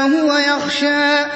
وَهُوَ يَخْشَىٰ